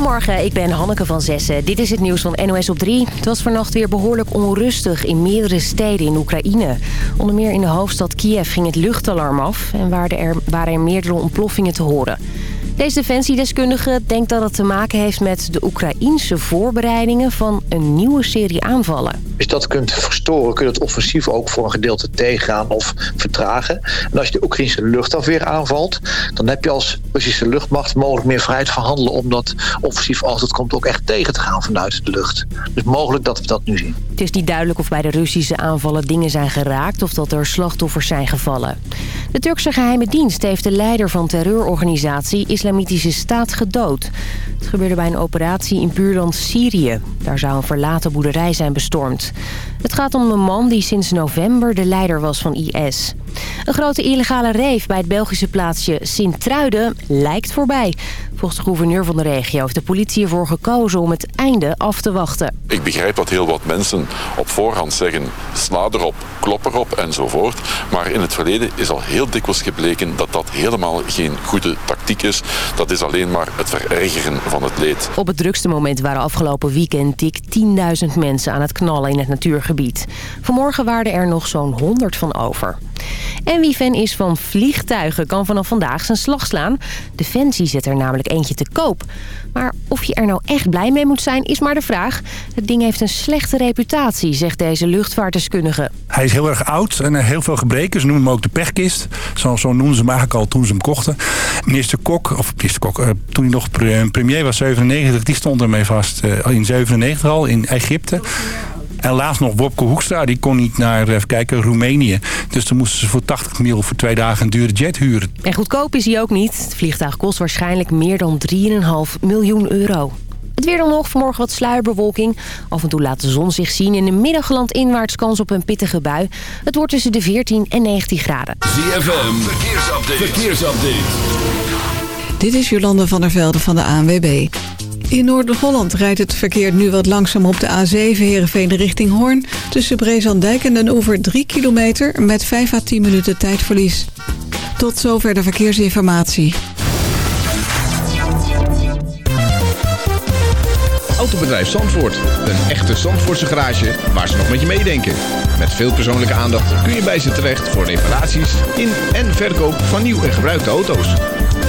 Goedemorgen, ik ben Hanneke van Zessen. Dit is het nieuws van NOS op 3. Het was vannacht weer behoorlijk onrustig in meerdere steden in Oekraïne. Onder meer in de hoofdstad Kiev ging het luchtalarm af... en waren er, waren er meerdere ontploffingen te horen. Deze defensiedeskundige denkt dat het te maken heeft met de Oekraïense voorbereidingen van een nieuwe serie aanvallen. Als je dat kunt verstoren, kun je het offensief ook voor een gedeelte tegengaan of vertragen. En als je de Oekraïnse luchtafweer aanvalt, dan heb je als Russische luchtmacht mogelijk meer vrijheid van handelen om dat offensief als het komt ook echt tegen te gaan vanuit de lucht. Dus mogelijk dat we dat nu zien. Het is niet duidelijk of bij de Russische aanvallen dingen zijn geraakt of dat er slachtoffers zijn gevallen. De Turkse geheime dienst heeft de leider van terreurorganisatie Islamitische Staat gedood. Het gebeurde bij een operatie in buurland Syrië. Daar zou een verlaten boerderij zijn bestormd. Het gaat om een man die sinds november de leider was van IS. Een grote illegale reef bij het Belgische plaatsje Sint-Truiden lijkt voorbij. Volgens de gouverneur van de regio heeft de politie ervoor gekozen om het einde af te wachten. Ik begrijp dat heel wat mensen op voorhand zeggen sla erop, klop erop enzovoort. Maar in het verleden is al heel dikwijls gebleken dat dat helemaal geen goede tactiek is. Dat is alleen maar het verergeren van het leed. Op het drukste moment waren afgelopen weekend dik 10.000 mensen aan het knallen in het natuurgebied. Vanmorgen waren er nog zo'n 100 van over. En wie fan is van vliegtuigen kan vanaf vandaag zijn slag slaan. Defensie zet er namelijk eentje te koop. Maar of je er nou echt blij mee moet zijn, is maar de vraag. Het ding heeft een slechte reputatie, zegt deze luchtvaartdeskundige. Hij is heel erg oud en heel veel gebreken. Ze noemen hem ook de pechkist. Zo, zo noemden ze hem eigenlijk al toen ze hem kochten. Minister Kok, of minister Kok, uh, toen hij nog premier was, 97, die stond ermee vast. Uh, in 97 al, in Egypte. En laatst nog Wopke Hoekstra, die kon niet naar, even kijken, Roemenië. Dus dan moesten ze voor 80 mil voor twee dagen een dure jet huren. En goedkoop is hij ook niet. Het vliegtuig kost waarschijnlijk meer dan 3,5 miljoen euro. Het weer dan nog, vanmorgen wat sluierbewolking. Af en toe laat de zon zich zien. In de middag inwaarts kans op een pittige bui. Het wordt tussen de 14 en 19 graden. ZFM, verkeersupdate. verkeersupdate. Dit is Jolande van der Velde van de ANWB. In Noord-Holland rijdt het verkeer nu wat langzaam op de A7 Heerenveen richting Hoorn. Tussen Brezandijk en Den Oever 3 kilometer met 5 à 10 minuten tijdverlies. Tot zover de verkeersinformatie. Autobedrijf Zandvoort. Een echte Zandvoortse garage waar ze nog met je meedenken. Met veel persoonlijke aandacht kun je bij ze terecht voor reparaties in en verkoop van nieuw en gebruikte auto's.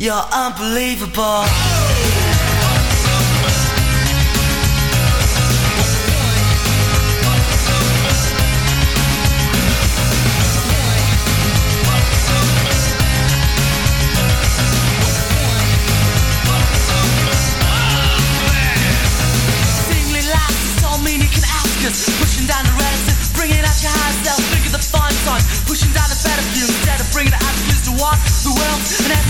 You're unbelievable. Pushing down the bringing out your think of the. Pushing down the better view, instead of bringing the out, to what the world and everything.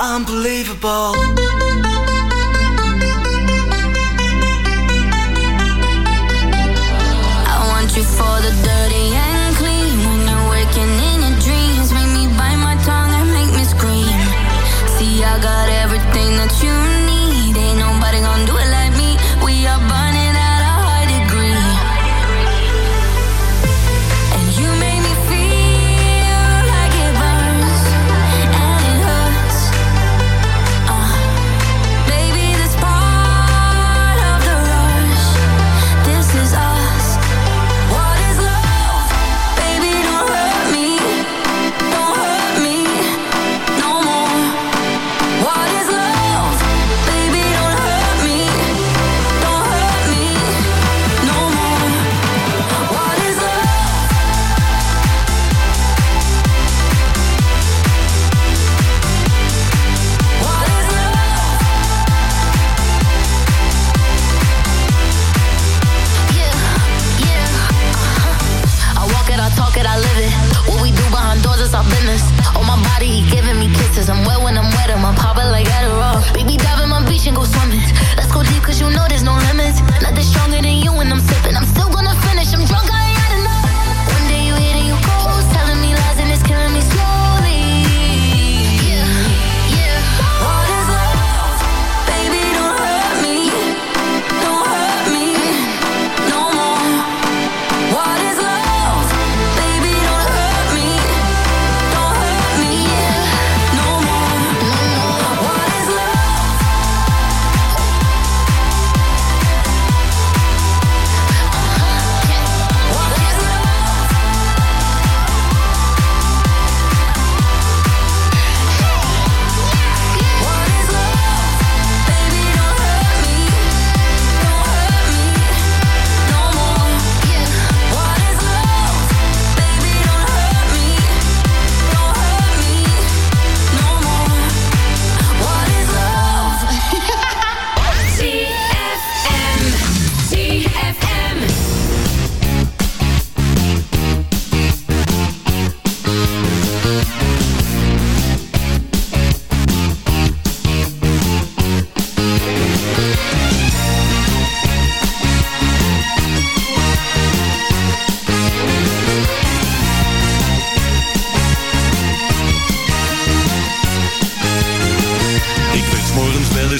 unbelievable.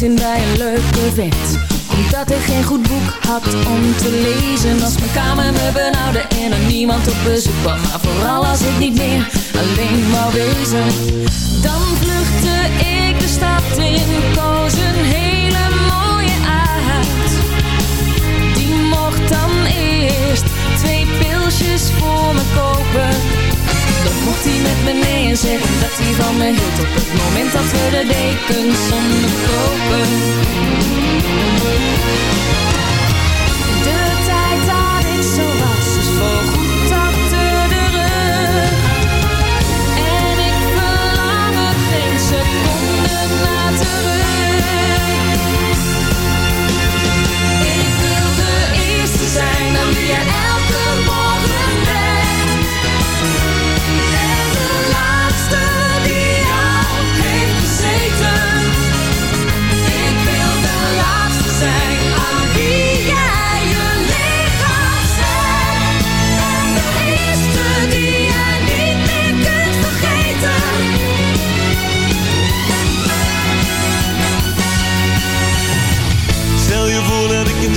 bij een leuke vent Omdat ik geen goed boek had om te lezen. Als mijn kamer me benauwde en er niemand op bezoek kwam. Maar vooral als ik niet meer alleen wou wezen. Dan vluchtte ik de stad in, koos een hele me Op het moment dat we de dekens onderkopen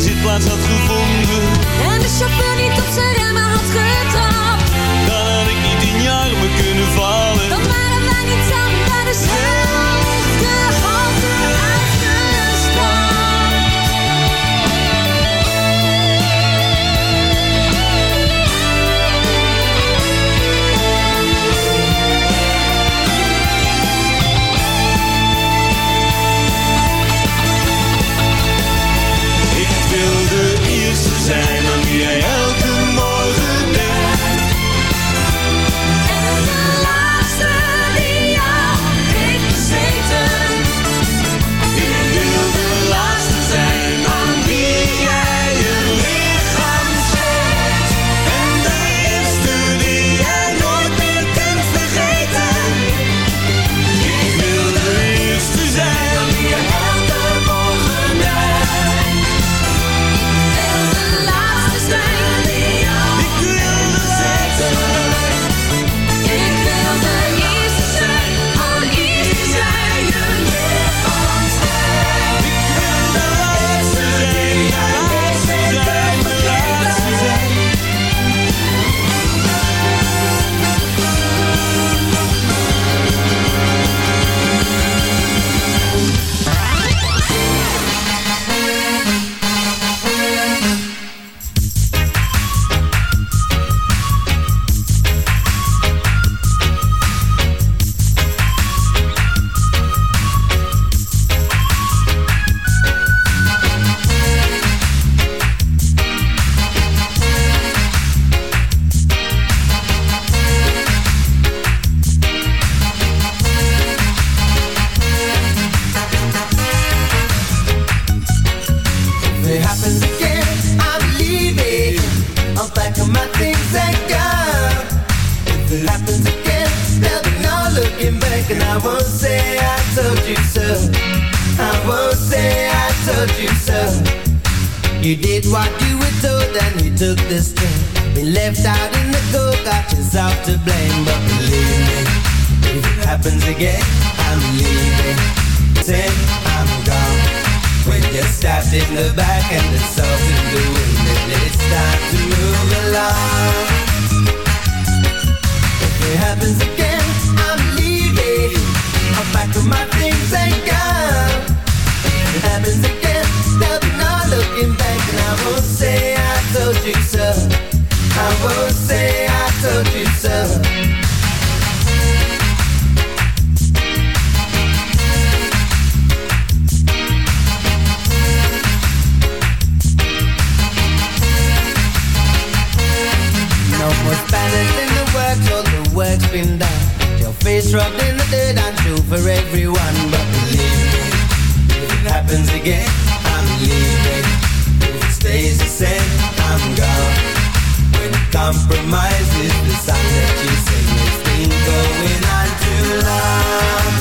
zitplaats had gevonden I will say I told you so. No more in the works, the. Your face rubbed in the dirt and true for everyone. But believe me, if it happens again, I'm leaving stays the same. I'm gone. When compromise is the sign that you sing, it's going on too long.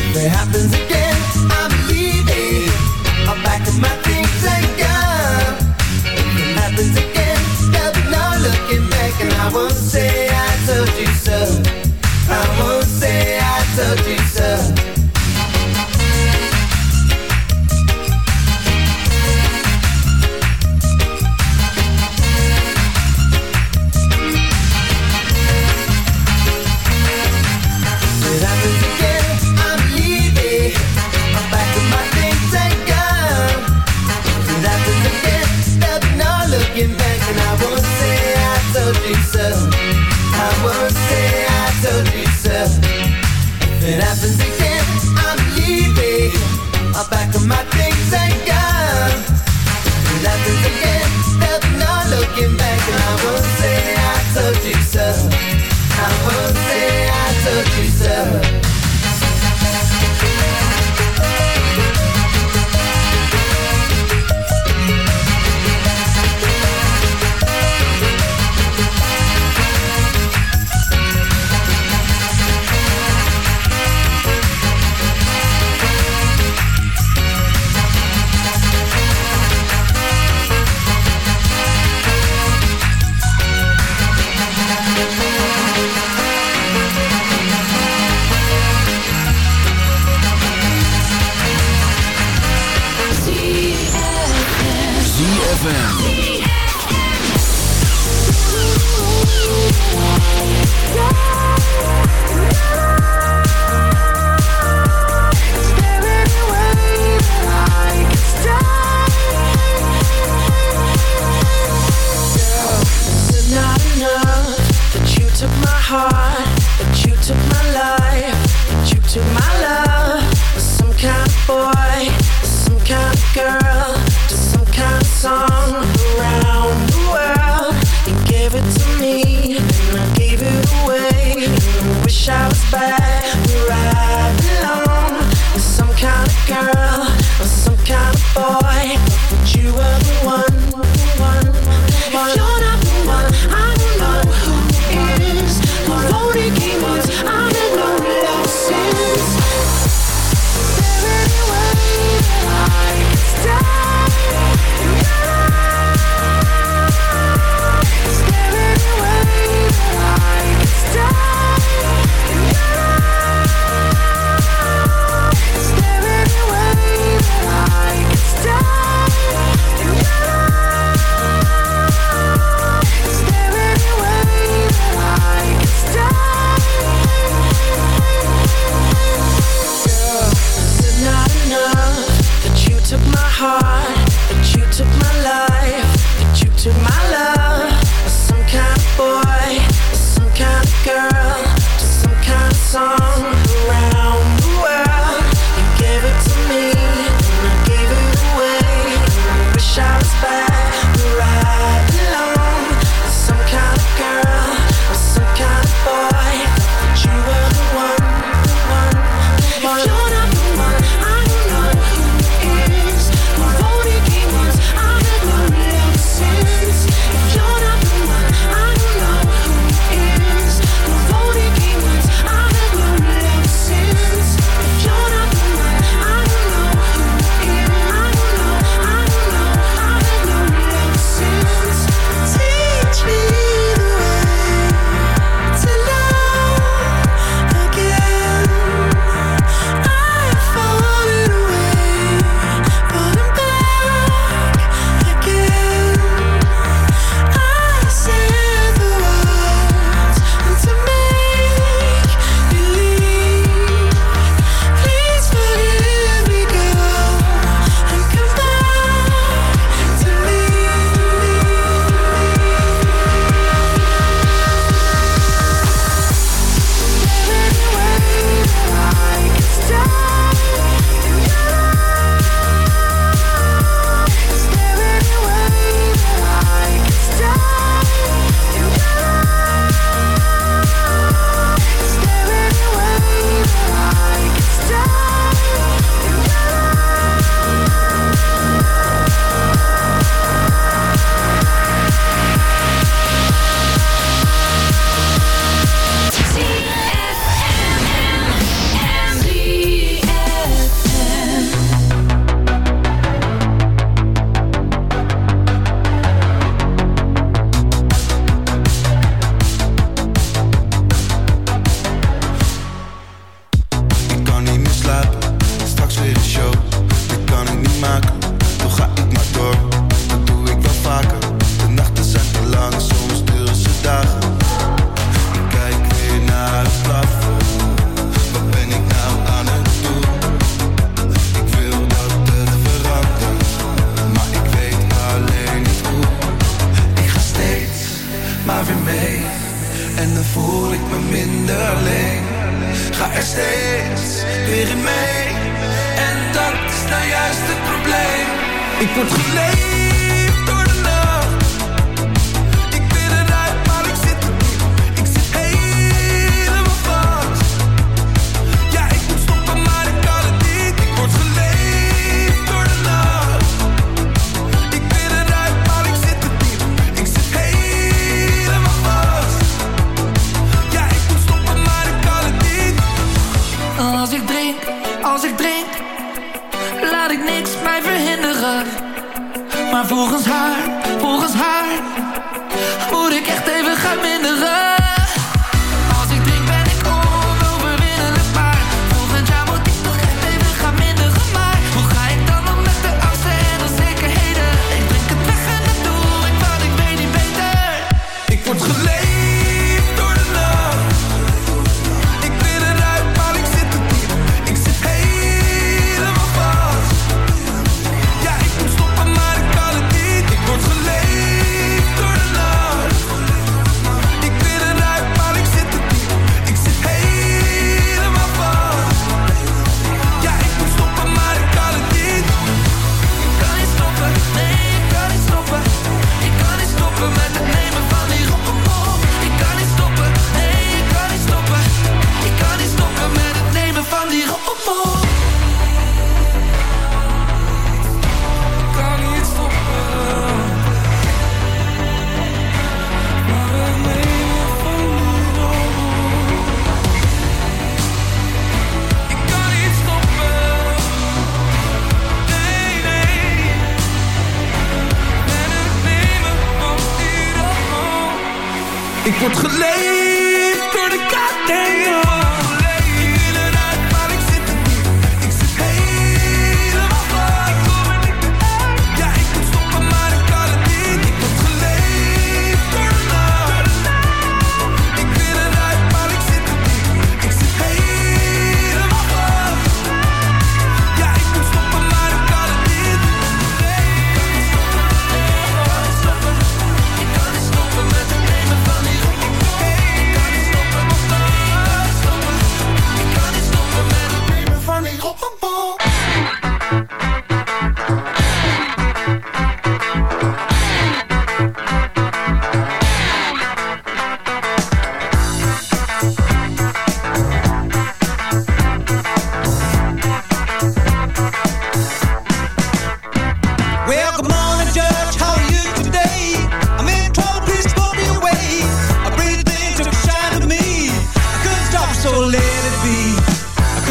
If it happens again.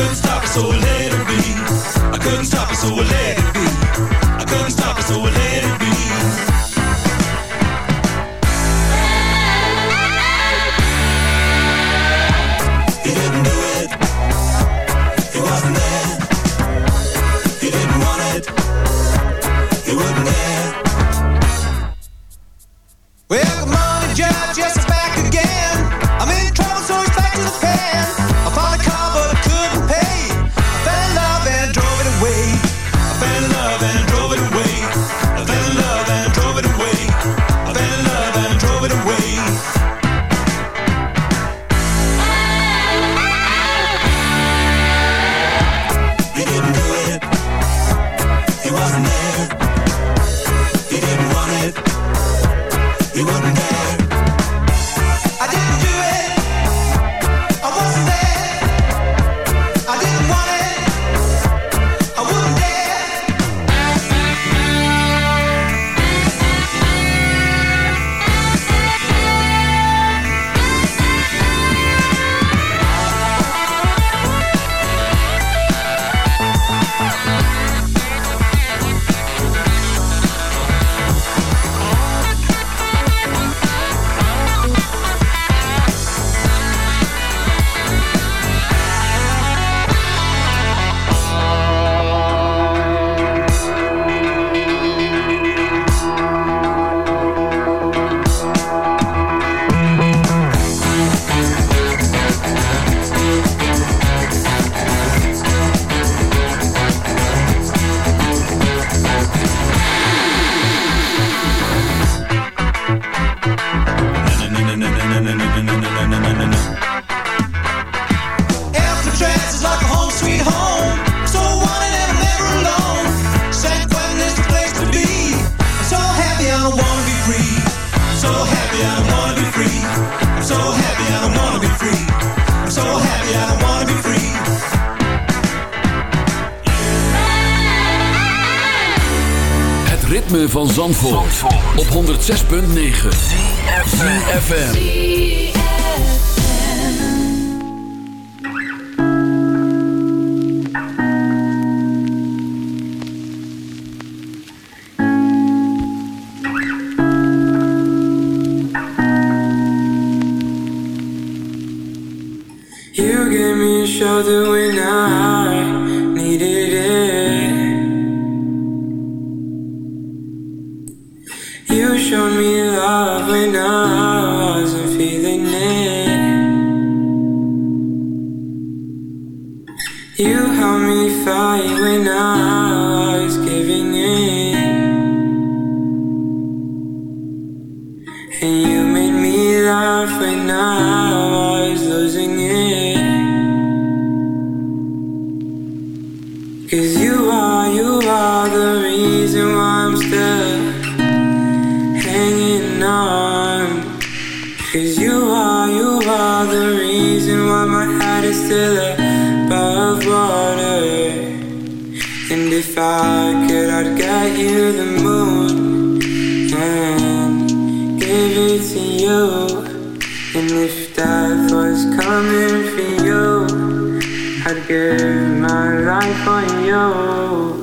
couldn't stop it, so I let it be. I couldn't stop it, so I let it Op 106.9 FM. I'd give my life for you.